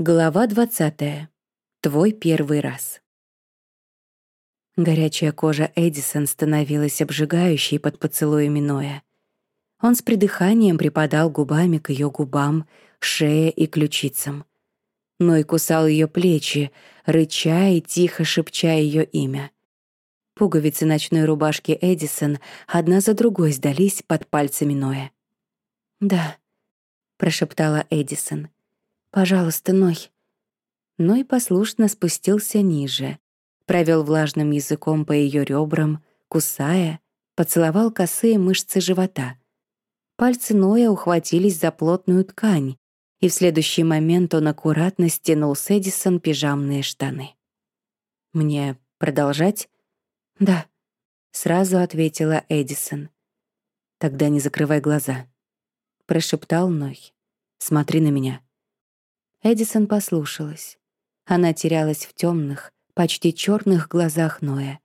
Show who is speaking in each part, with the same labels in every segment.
Speaker 1: Глава двадцатая. Твой первый раз. Горячая кожа Эдисон становилась обжигающей под поцелуями Ноя. Он с придыханием припадал губами к ее губам, шее и ключицам. Ной кусал ее плечи, рыча и тихо шепча ее имя. Пуговицы ночной рубашки Эдисон одна за другой сдались под пальцами Ноя. «Да», — прошептала Эдисон, — Пожалуйста, Ной». Ной послушно спустился ниже, провел влажным языком по ее ребрам, кусая, поцеловал косые мышцы живота. Пальцы Ноя ухватились за плотную ткань, и в следующий момент он аккуратно стянул с Эдисон пижамные штаны. «Мне продолжать?» «Да», — сразу ответила Эдисон. «Тогда не закрывай глаза», — прошептал Ной. «Смотри на меня». Эдисон послушалась. Она терялась в темных, почти черных глазах Ноя.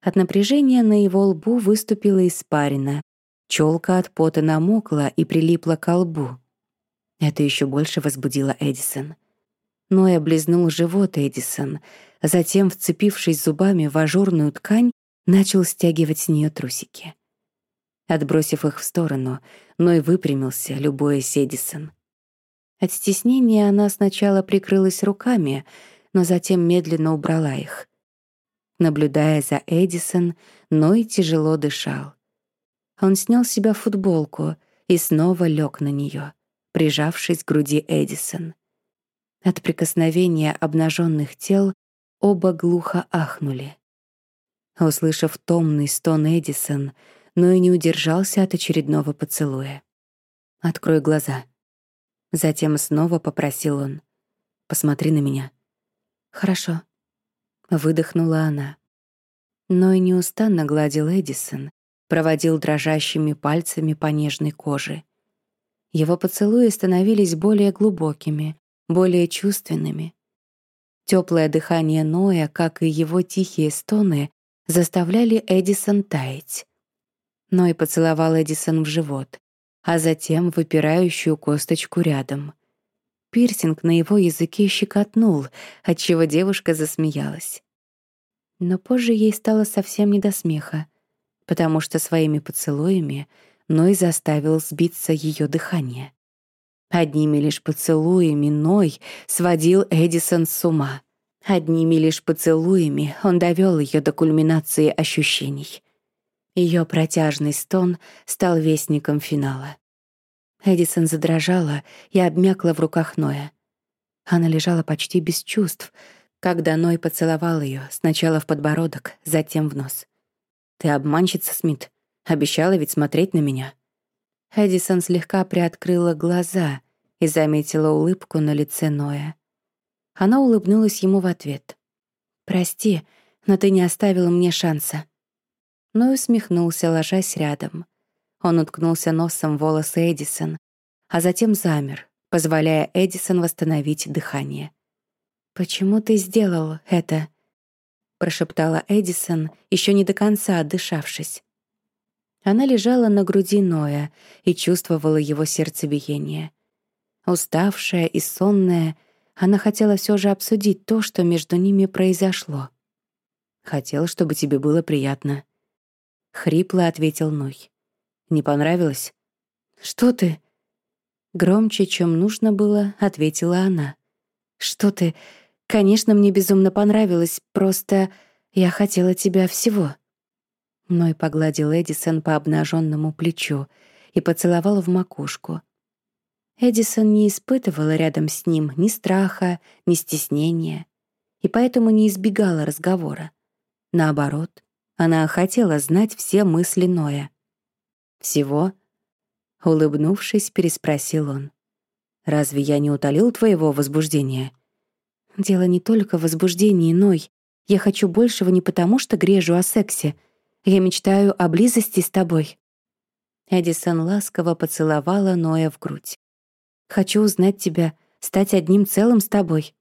Speaker 1: От напряжения на его лбу выступила испарина. Челка от пота намокла и прилипла к лбу. Это еще больше возбудило Эдисон. Ной облизнул живот Эдисон, затем, вцепившись зубами в ажурную ткань, начал стягивать с нее трусики. Отбросив их в сторону, Ной выпрямился, любуясь Эдисон. От стеснения она сначала прикрылась руками, но затем медленно убрала их. Наблюдая за Эдисон, Ной тяжело дышал. Он снял с себя футболку и снова лег на нее, прижавшись к груди Эдисон. От прикосновения обнаженных тел оба глухо ахнули. Услышав томный стон Эдисон, Ной не удержался от очередного поцелуя. «Открой глаза», Затем снова попросил он. «Посмотри на меня». «Хорошо», — выдохнула она. Но и неустанно гладил Эдисон, проводил дрожащими пальцами по нежной коже. Его поцелуи становились более глубокими, более чувственными. Теплое дыхание Ноя, как и его тихие стоны, заставляли Эдисон таять. Ной поцеловал Эдисон в живот, а затем выпирающую косточку рядом. Пирсинг на его языке щекотнул, отчего девушка засмеялась. Но позже ей стало совсем не до смеха, потому что своими поцелуями Ной заставил сбиться ее дыхание. Одними лишь поцелуями Ной сводил Эдисон с ума. Одними лишь поцелуями он довел ее до кульминации ощущений. Ее протяжный стон стал вестником финала. Эдисон задрожала и обмякла в руках Ноя. Она лежала почти без чувств, когда Ной поцеловал ее сначала в подбородок, затем в нос. «Ты обманщица, Смит. Обещала ведь смотреть на меня». Эдисон слегка приоткрыла глаза и заметила улыбку на лице Ноя. Она улыбнулась ему в ответ. «Прости, но ты не оставил мне шанса» но усмехнулся, ложась рядом. Он уткнулся носом в волосы Эдисон, а затем замер, позволяя Эдисон восстановить дыхание. «Почему ты сделал это?» — прошептала Эдисон, еще не до конца отдышавшись. Она лежала на груди Ноя и чувствовала его сердцебиение. Уставшая и сонная, она хотела все же обсудить то, что между ними произошло. «Хотел, чтобы тебе было приятно», Хрипло ответил Ной. «Не понравилось?» «Что ты?» Громче, чем нужно было, ответила она. «Что ты? Конечно, мне безумно понравилось, просто я хотела тебя всего». Ной погладил Эдисон по обнаженному плечу и поцеловал в макушку. Эдисон не испытывала рядом с ним ни страха, ни стеснения, и поэтому не избегала разговора. Наоборот, она хотела знать все мысли Ноя. «Всего?» — улыбнувшись, переспросил он. «Разве я не утолил твоего возбуждения?» «Дело не только в возбуждении, Ной. Я хочу большего не потому, что грежу о сексе. Я мечтаю о близости с тобой». Эдисон ласково поцеловала Ноя в грудь. «Хочу узнать тебя, стать одним целым с тобой».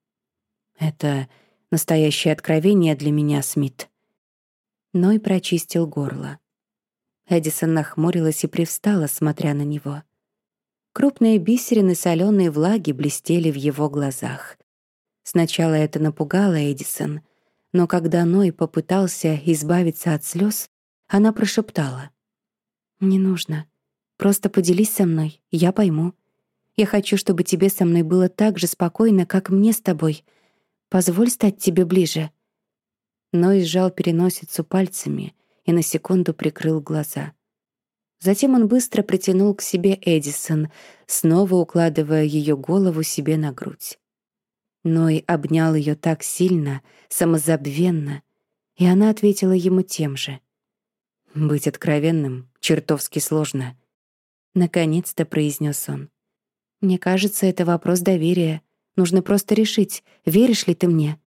Speaker 1: «Это настоящее откровение для меня, Смит», Ной прочистил горло. Эдисон нахмурилась и привстала, смотря на него. Крупные бисерины соленой влаги блестели в его глазах. Сначала это напугало Эдисон, но когда Ной попытался избавиться от слез, она прошептала. «Не нужно. Просто поделись со мной, я пойму. Я хочу, чтобы тебе со мной было так же спокойно, как мне с тобой. Позволь стать тебе ближе». Ной сжал переносицу пальцами и на секунду прикрыл глаза. Затем он быстро притянул к себе Эдисон, снова укладывая ее голову себе на грудь. Ной обнял ее так сильно, самозабвенно, и она ответила ему тем же. «Быть откровенным чертовски сложно», — наконец-то произнес он. «Мне кажется, это вопрос доверия. Нужно просто решить, веришь ли ты мне?»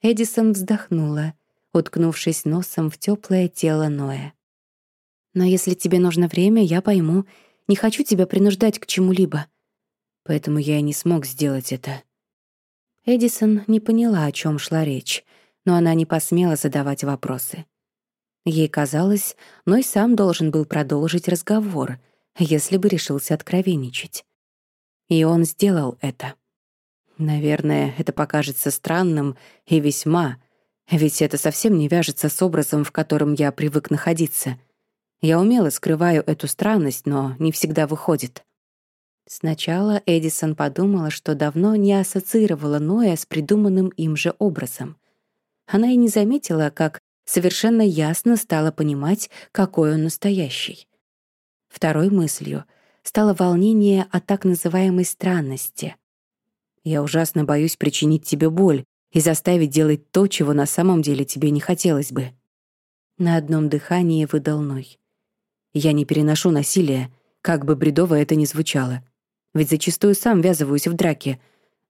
Speaker 1: Эдисон вздохнула, уткнувшись носом в теплое тело Ноя. Но если тебе нужно время, я пойму. Не хочу тебя принуждать к чему-либо. Поэтому я и не смог сделать это. Эдисон не поняла, о чем шла речь, но она не посмела задавать вопросы. Ей казалось, Ной сам должен был продолжить разговор, если бы решился откровенничать. И он сделал это. Наверное, это покажется странным и весьма, ведь это совсем не вяжется с образом, в котором я привык находиться — я умело скрываю эту странность, но не всегда выходит. Сначала Эдисон подумала, что давно не ассоциировала Ноя с придуманным им же образом. Она и не заметила, как совершенно ясно стала понимать, какой он настоящий. Второй мыслью стало волнение о так называемой странности. «Я ужасно боюсь причинить тебе боль и заставить делать то, чего на самом деле тебе не хотелось бы». На одном дыхании выдал Ной. Я не переношу насилие, как бы бредово это ни звучало. Ведь зачастую сам ввязываюсь в драки.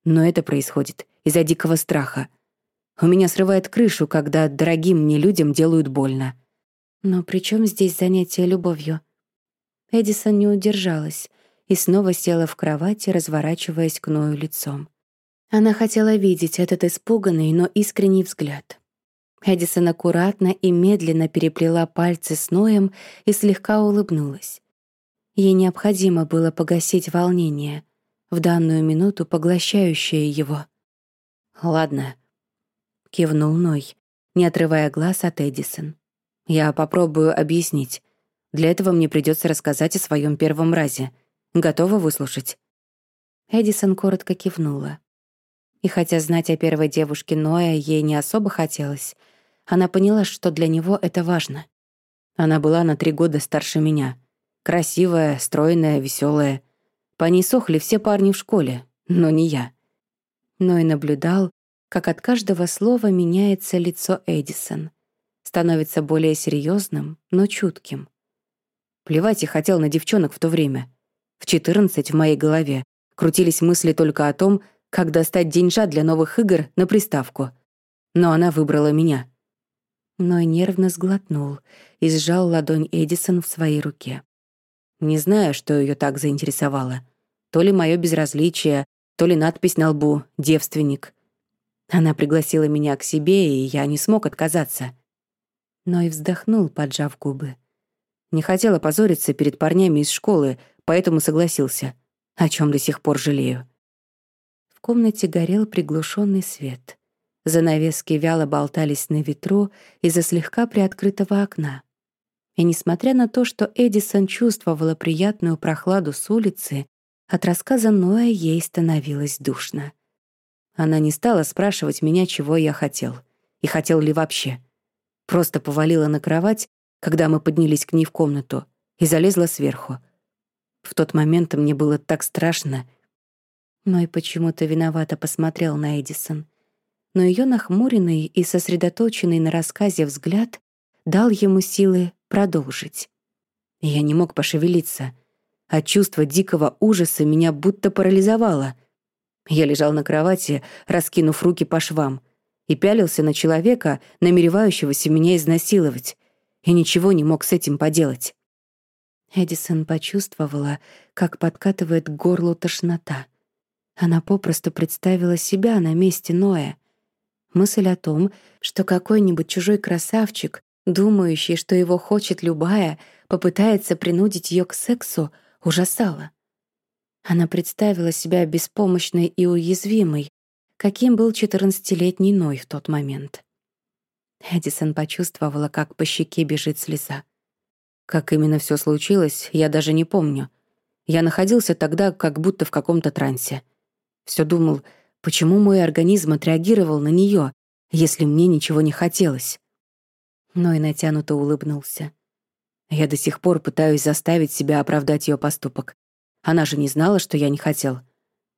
Speaker 1: Но это происходит из-за дикого страха. У меня срывает крышу, когда дорогим мне людям делают больно. Но при чем здесь занятие любовью? Эдисон не удержалась и снова села в кровати, разворачиваясь к Ною лицом. Она хотела видеть этот испуганный, но искренний взгляд. Эдисон аккуратно и медленно переплела пальцы с Ноем и слегка улыбнулась. Ей необходимо было погасить волнение, в данную минуту поглощающее его. «Ладно», — кивнул Ной, не отрывая глаз от Эдисон. «Я попробую объяснить. Для этого мне придется рассказать о своем первом разе. Готова выслушать?» Эдисон коротко кивнула. И хотя знать о первой девушке Ноя ей не особо хотелось, она поняла, что для него это важно. Она была на три года старше меня. Красивая, стройная, веселая. По ней сохли все парни в школе, но не я. Но и наблюдал, как от каждого слова меняется лицо Эдисон. Становится более серьезным, но чутким. Плевать я хотел на девчонок в то время. В 14 в моей голове крутились мысли только о том, как достать деньжат для новых игр на приставку. Но она выбрала меня но нервно сглотнул и сжал ладонь Эдисон в своей руке. Не знаю, что ее так заинтересовало. То ли мое безразличие, то ли надпись на лбу «Девственник». Она пригласила меня к себе, и я не смог отказаться. Но и вздохнул, поджав губы. Не хотела позориться перед парнями из школы, поэтому согласился, о чем до сих пор жалею. В комнате горел приглушенный свет. Занавески вяло болтались на ветру из-за слегка приоткрытого окна. И несмотря на то, что Эдисон чувствовала приятную прохладу с улицы, от рассказа Ноя ей становилось душно. Она не стала спрашивать меня, чего я хотел. И хотел ли вообще. Просто повалила на кровать, когда мы поднялись к ней в комнату, и залезла сверху. В тот момент мне было так страшно. Но и почему-то виновато посмотрел на Эдисон — но ее нахмуренный и сосредоточенный на рассказе взгляд дал ему силы продолжить. Я не мог пошевелиться, а чувство дикого ужаса меня будто парализовало. Я лежал на кровати, раскинув руки по швам, и пялился на человека, намеревающегося меня изнасиловать, и ничего не мог с этим поделать. Эдисон почувствовала, как подкатывает к горлу тошнота. Она попросту представила себя на месте Ноя — Мысль о том, что какой-нибудь чужой красавчик, думающий, что его хочет любая, попытается принудить ее к сексу, ужасала. Она представила себя беспомощной и уязвимой, каким был четырнадцатилетний Ной в тот момент. Эдисон почувствовала, как по щеке бежит слеза. Как именно все случилось, я даже не помню. Я находился тогда как будто в каком-то трансе. Все думал, почему мой организм отреагировал на нее, если мне ничего не хотелось. Но и натянуто улыбнулся. Я до сих пор пытаюсь заставить себя оправдать ее поступок. Она же не знала, что я не хотел.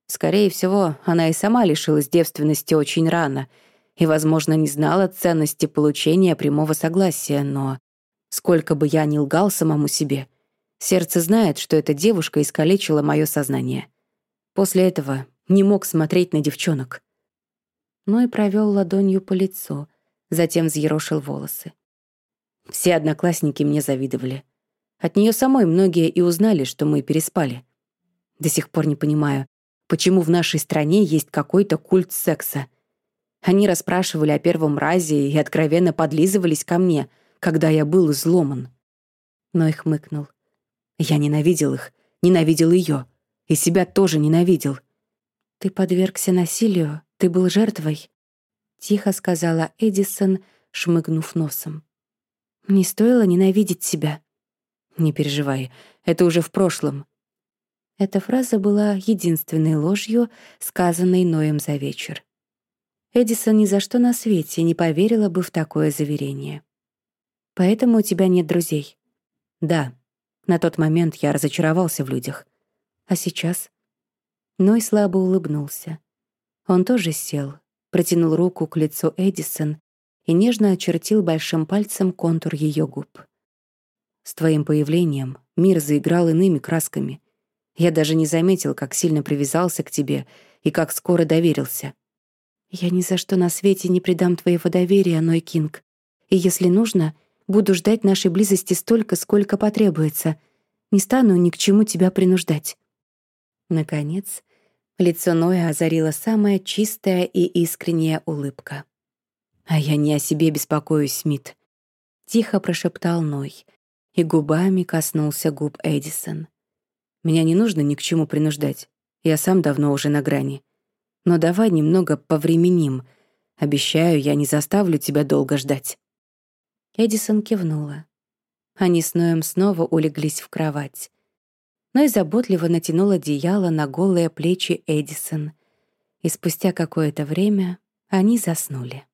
Speaker 1: Скорее всего, она и сама лишилась девственности очень рано и, возможно, не знала ценности получения прямого согласия, но сколько бы я ни лгал самому себе, сердце знает, что эта девушка искалечила мое сознание. После этого не мог смотреть на девчонок. Но и провел ладонью по лицу, затем взъерошил волосы. Все одноклассники мне завидовали. От нее самой многие и узнали, что мы переспали. До сих пор не понимаю, почему в нашей стране есть какой-то культ секса. Они расспрашивали о первом разе и откровенно подлизывались ко мне, когда я был изломан. Но их мыкнул. Я ненавидел их, ненавидел ее, и себя тоже ненавидел. «Ты подвергся насилию, ты был жертвой», — тихо сказала Эдисон, шмыгнув носом. Не стоило ненавидеть себя. Не переживай, это уже в прошлом. Эта фраза была единственной ложью, сказанной Ноем за вечер. Эдисон ни за что на свете не поверила бы в такое заверение. «Поэтому у тебя нет друзей?» «Да. На тот момент я разочаровался в людях. А сейчас?» Ной слабо улыбнулся. Он тоже сел, протянул руку к лицу Эдисон и нежно очертил большим пальцем контур ее губ. «С твоим появлением мир заиграл иными красками. Я даже не заметил, как сильно привязался к тебе и как скоро доверился». «Я ни за что на свете не предам твоего доверия, Ной Кинг. И если нужно, буду ждать нашей близости столько, сколько потребуется. Не стану ни к чему тебя принуждать». Наконец, лицо Ноя озарила самая чистая и искренняя улыбка. «А я не о себе беспокоюсь, Смит», — тихо прошептал Ной и губами коснулся губ Эдисон. «Меня не нужно ни к чему принуждать. Я сам давно уже на грани. Но давай немного повременим. Обещаю, я не заставлю тебя долго ждать». Эдисон кивнула. Они с Ноем снова улеглись в кровать. Ной заботливо натянул одеяло на голые плечи Эдисон, и спустя какое-то время они заснули.